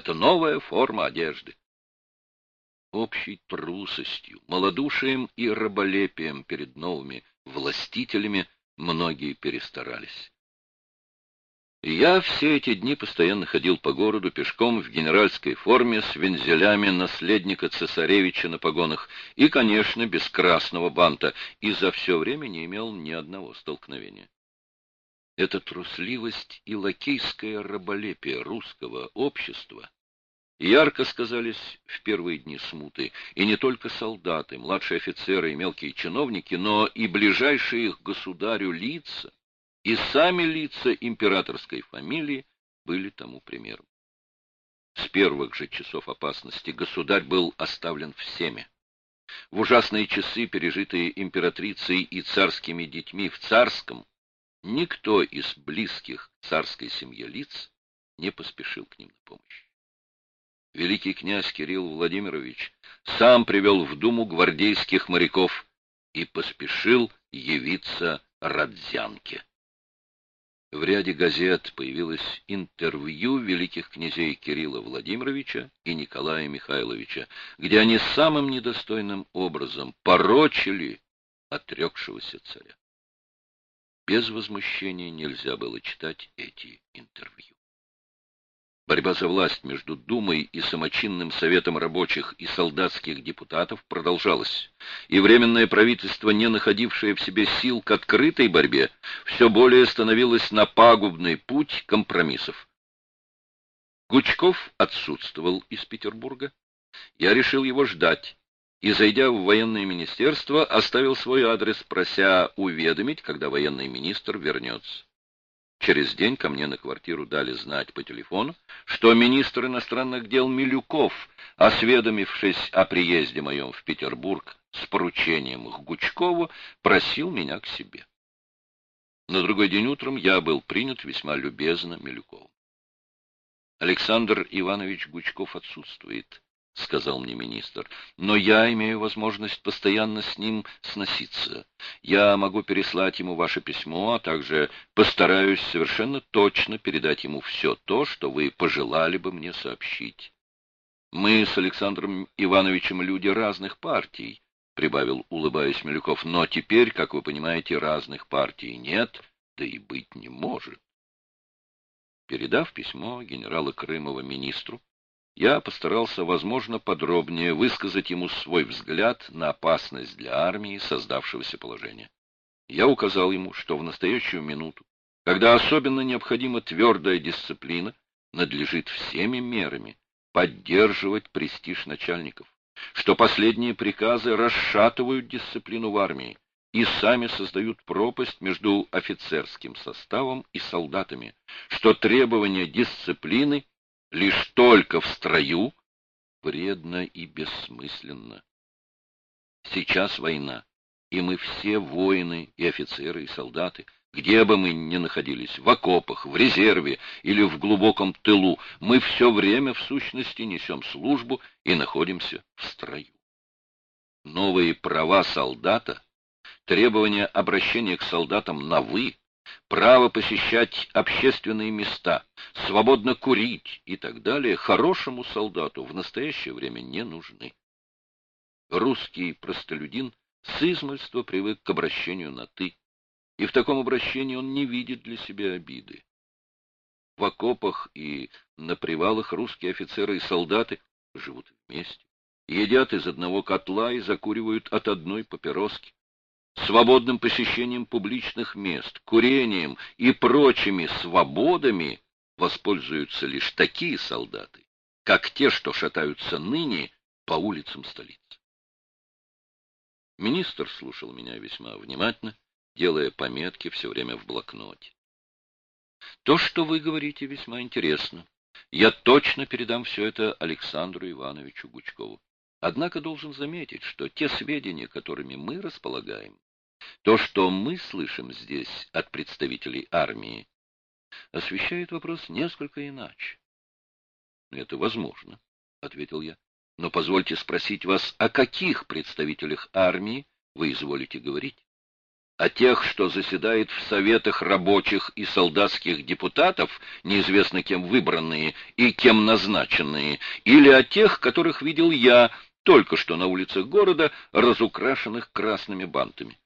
Это новая форма одежды. Общей трусостью, малодушием и раболепием перед новыми властителями многие перестарались. Я все эти дни постоянно ходил по городу пешком в генеральской форме с вензелями наследника цесаревича на погонах и, конечно, без красного банта, и за все время не имел ни одного столкновения. Эта трусливость и лакейское раболепие русского общества ярко сказались в первые дни смуты, и не только солдаты, младшие офицеры и мелкие чиновники, но и ближайшие к государю лица, и сами лица императорской фамилии были тому примером. С первых же часов опасности государь был оставлен всеми. В ужасные часы, пережитые императрицей и царскими детьми в царском, никто из близких царской семье лиц не поспешил к ним на помощь. Великий князь Кирилл Владимирович сам привел в Думу гвардейских моряков и поспешил явиться Радзянке. В ряде газет появилось интервью великих князей Кирилла Владимировича и Николая Михайловича, где они самым недостойным образом порочили отрекшегося царя. Без возмущения нельзя было читать эти интервью. Борьба за власть между Думой и самочинным советом рабочих и солдатских депутатов продолжалась, и Временное правительство, не находившее в себе сил к открытой борьбе, все более становилось на пагубный путь компромиссов. Гучков отсутствовал из Петербурга. Я решил его ждать, и, зайдя в военное министерство, оставил свой адрес, прося уведомить, когда военный министр вернется. Через день ко мне на квартиру дали знать по телефону, что министр иностранных дел Милюков, осведомившись о приезде моем в Петербург с поручением к Гучкову, просил меня к себе. На другой день утром я был принят весьма любезно Милюковым. Александр Иванович Гучков отсутствует. — сказал мне министр, — но я имею возможность постоянно с ним сноситься. Я могу переслать ему ваше письмо, а также постараюсь совершенно точно передать ему все то, что вы пожелали бы мне сообщить. Мы с Александром Ивановичем люди разных партий, — прибавил, улыбаясь Милюков, — но теперь, как вы понимаете, разных партий нет, да и быть не может. Передав письмо генерала Крымова министру, я постарался, возможно, подробнее высказать ему свой взгляд на опасность для армии создавшегося положения. Я указал ему, что в настоящую минуту, когда особенно необходима твердая дисциплина, надлежит всеми мерами поддерживать престиж начальников, что последние приказы расшатывают дисциплину в армии и сами создают пропасть между офицерским составом и солдатами, что требования дисциплины лишь только в строю, вредно и бессмысленно. Сейчас война, и мы все воины, и офицеры, и солдаты, где бы мы ни находились, в окопах, в резерве или в глубоком тылу, мы все время в сущности несем службу и находимся в строю. Новые права солдата, требования обращения к солдатам на «вы», право посещать общественные места, свободно курить и так далее хорошему солдату в настоящее время не нужны. Русский простолюдин с измольства привык к обращению на «ты», и в таком обращении он не видит для себя обиды. В окопах и на привалах русские офицеры и солдаты живут вместе, едят из одного котла и закуривают от одной папироски свободным посещением публичных мест, курением и прочими свободами воспользуются лишь такие солдаты, как те, что шатаются ныне по улицам столицы. Министр слушал меня весьма внимательно, делая пометки все время в блокноте. То, что вы говорите, весьма интересно. Я точно передам все это Александру Ивановичу Гучкову. Однако должен заметить, что те сведения, которыми мы располагаем, то, что мы слышим здесь от представителей армии, освещает вопрос несколько иначе. — Это возможно, — ответил я. — Но позвольте спросить вас, о каких представителях армии вы изволите говорить? о тех, что заседает в советах рабочих и солдатских депутатов, неизвестно кем выбранные и кем назначенные, или о тех, которых видел я только что на улицах города, разукрашенных красными бантами.